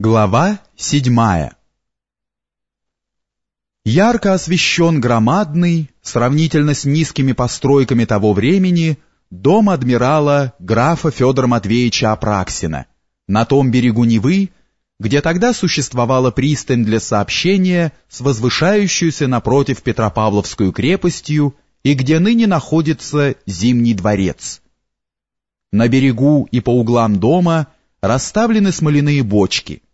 Глава седьмая. Ярко освещен громадный, сравнительно с низкими постройками того времени, дом адмирала графа Федора Матвеевича Апраксина. На том берегу Невы, где тогда существовала пристань для сообщения с возвышающуюся напротив Петропавловскую крепостью и где ныне находится Зимний дворец. На берегу и по углам дома расставлены смоляные бочки –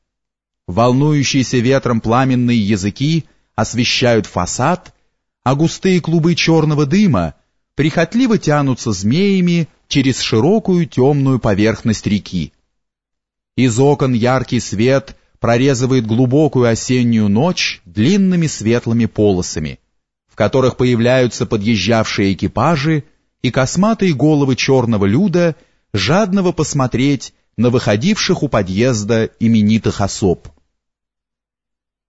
волнующиеся ветром пламенные языки освещают фасад, а густые клубы черного дыма прихотливо тянутся змеями через широкую темную поверхность реки. Из окон яркий свет прорезывает глубокую осеннюю ночь длинными светлыми полосами, в которых появляются подъезжавшие экипажи и косматые головы черного люда, жадного посмотреть на выходивших у подъезда именитых особ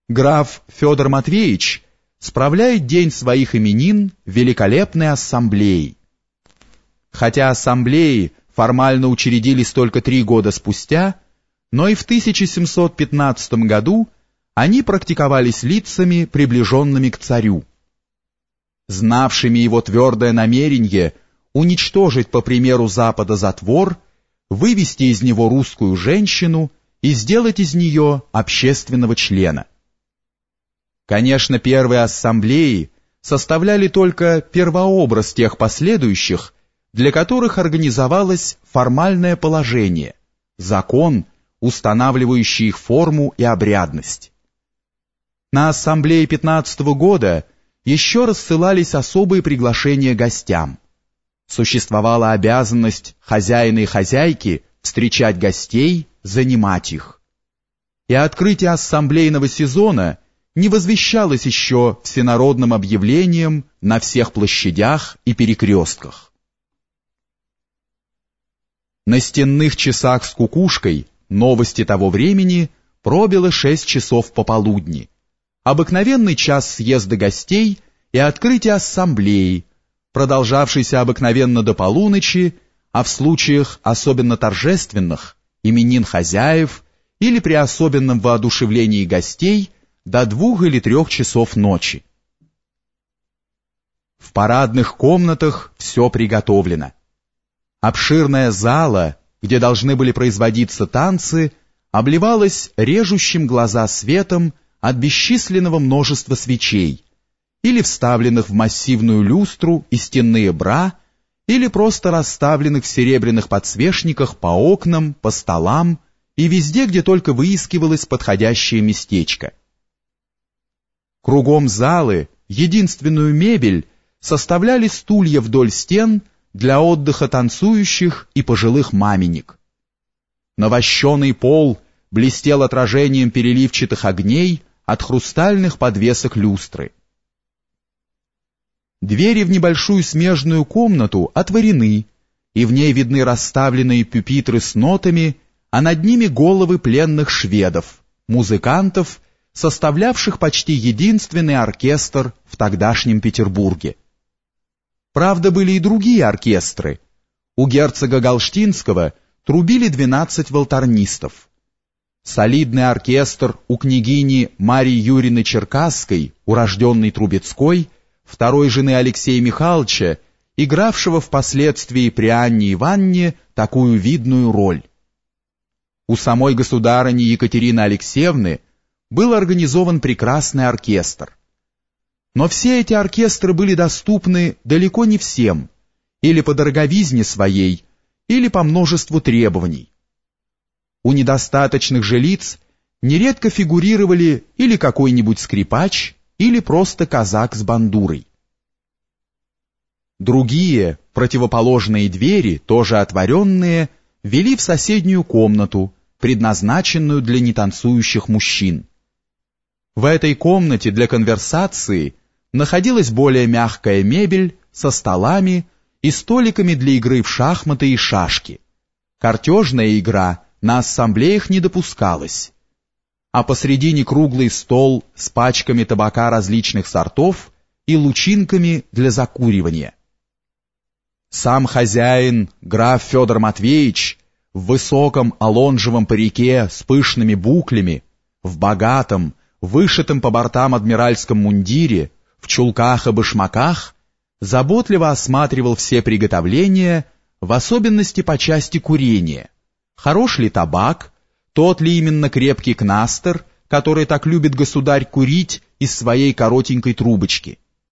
граф Федор Матвеевич справляет день своих именин великолепной ассамблеей. Хотя ассамблеи формально учредились только три года спустя, но и в 1715 году они практиковались лицами, приближенными к царю. Знавшими его твердое намерение уничтожить, по примеру Запада, затвор, вывести из него русскую женщину и сделать из нее общественного члена. Конечно, первые ассамблеи составляли только первообраз тех последующих, для которых организовалось формальное положение, закон, устанавливающий их форму и обрядность. На ассамблее 15 -го года еще рассылались особые приглашения гостям. Существовала обязанность хозяина и хозяйки встречать гостей, занимать их. И открытие ассамблейного сезона – не возвещалось еще всенародным объявлением на всех площадях и перекрестках. На стенных часах с кукушкой новости того времени пробило шесть часов пополудни, обыкновенный час съезда гостей и открытия ассамблеи, продолжавшийся обыкновенно до полуночи, а в случаях особенно торжественных, именин хозяев или при особенном воодушевлении гостей – до двух или трех часов ночи. В парадных комнатах все приготовлено. Обширная зала, где должны были производиться танцы, обливалась режущим глаза светом от бесчисленного множества свечей, или вставленных в массивную люстру и стенные бра, или просто расставленных в серебряных подсвечниках по окнам, по столам и везде, где только выискивалось подходящее местечко. Кругом залы единственную мебель составляли стулья вдоль стен для отдыха танцующих и пожилых маменек. Навощенный пол блестел отражением переливчатых огней от хрустальных подвесок люстры. Двери в небольшую смежную комнату отворены, и в ней видны расставленные пюпитры с нотами, а над ними головы пленных шведов, музыкантов составлявших почти единственный оркестр в тогдашнем Петербурге. Правда, были и другие оркестры. У герцога Галштинского трубили 12 волторнистов. Солидный оркестр у княгини Марии Юрины Черкасской, урожденной Трубецкой, второй жены Алексея Михайловича, игравшего впоследствии при Анне Ивановне такую видную роль. У самой государыни Екатерины Алексеевны был организован прекрасный оркестр. Но все эти оркестры были доступны далеко не всем, или по дороговизне своей, или по множеству требований. У недостаточных же лиц нередко фигурировали или какой-нибудь скрипач, или просто казак с бандурой. Другие, противоположные двери, тоже отворенные, вели в соседнюю комнату, предназначенную для нетанцующих мужчин. В этой комнате для конверсации находилась более мягкая мебель со столами и столиками для игры в шахматы и шашки. Картежная игра на ассамблеях не допускалась. А посредине круглый стол с пачками табака различных сортов и лучинками для закуривания. Сам хозяин, граф Федор Матвеевич, в высоком алонжевом парике с пышными буклями, в богатом, вышитом по бортам адмиральском мундире, в чулках и башмаках, заботливо осматривал все приготовления, в особенности по части курения. Хорош ли табак, тот ли именно крепкий кнастер, который так любит государь курить из своей коротенькой трубочки –